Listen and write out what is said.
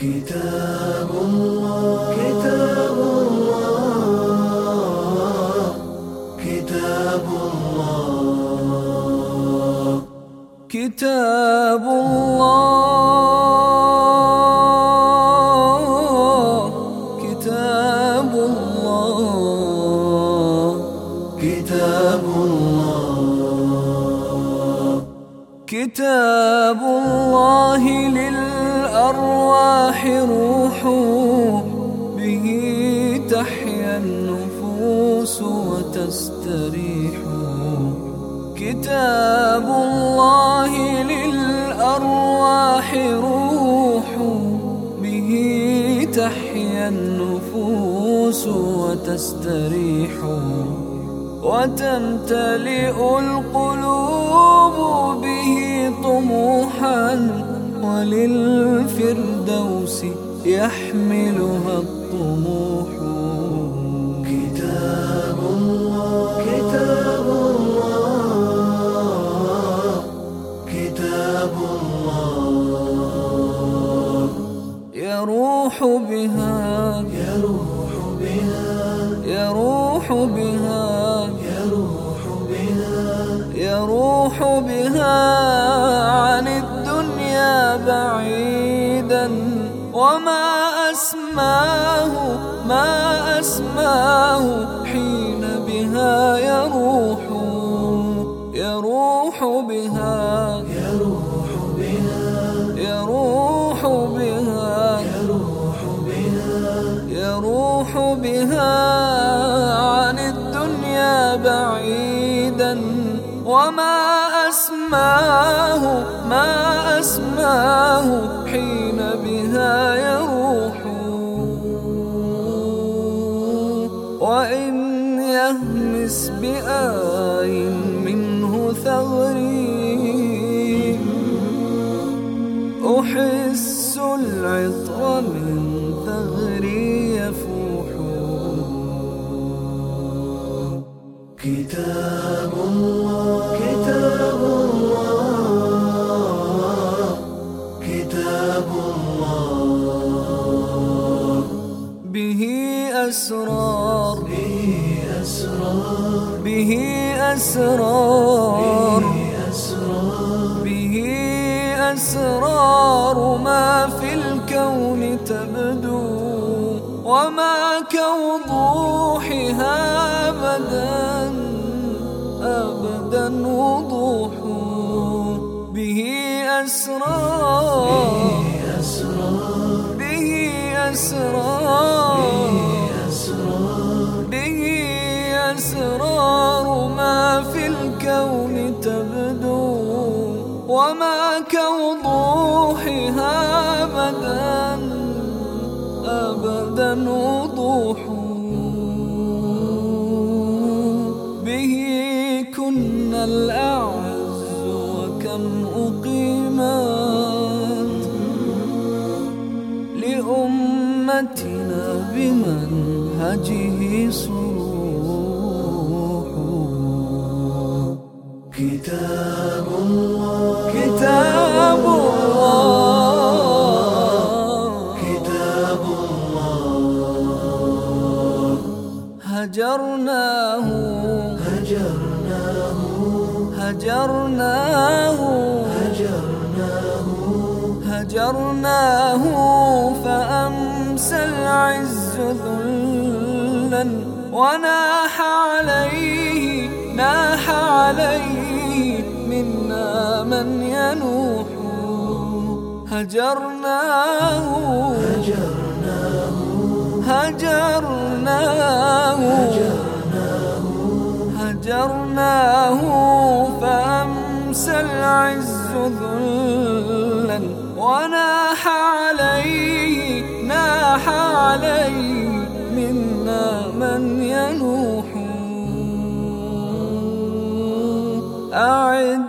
كتاب الله. كتاب الله. كتاب الله. كتاب الله للأرواح روح به تحيا النفوس وتستريح. كتاب الله للأرواح روح به تحيا النفوس وتستريح. وتمتلئ القلوب به طموحا وللفردوس يحملها الطموح. كتاب الله. كتاب الله. كتاب الله. يروح بها. يروح بها. يروح بها. يروح بها. يروح بها. عن أسماه ما أسماه. حين بها يروح يروح بها يروح بها يروح بها يروح بها يروح بها. عن الدنيا بعيدا وما أسماه ما أسماه. حين بها يروح يهمس بآي منه ثغري. أحس العطر من ثغري يفوح. كتاب الله أسرار. به أسرار. به أسرار. ما في الكون تبدو وما كوضوحها أبدا. أبدا وضوح. به أسرار. أسرار. به أسرار. أسرار ما في الكون تبدو وما كوضوحها أبدا أبدا وضوح. به كنا الأعز وكم أقيمت. لأمتنا بمنهجه صروح هجرناه هجرناه هجرناه هجرناه فأمسى العز ذلا. وناح عليه ناح عليه منا من ينوح. هجرناه هجرناه هجرناه هجرناه فأمسى العز ذلا وناح عليه ناح عليه منا من ينوح. أعد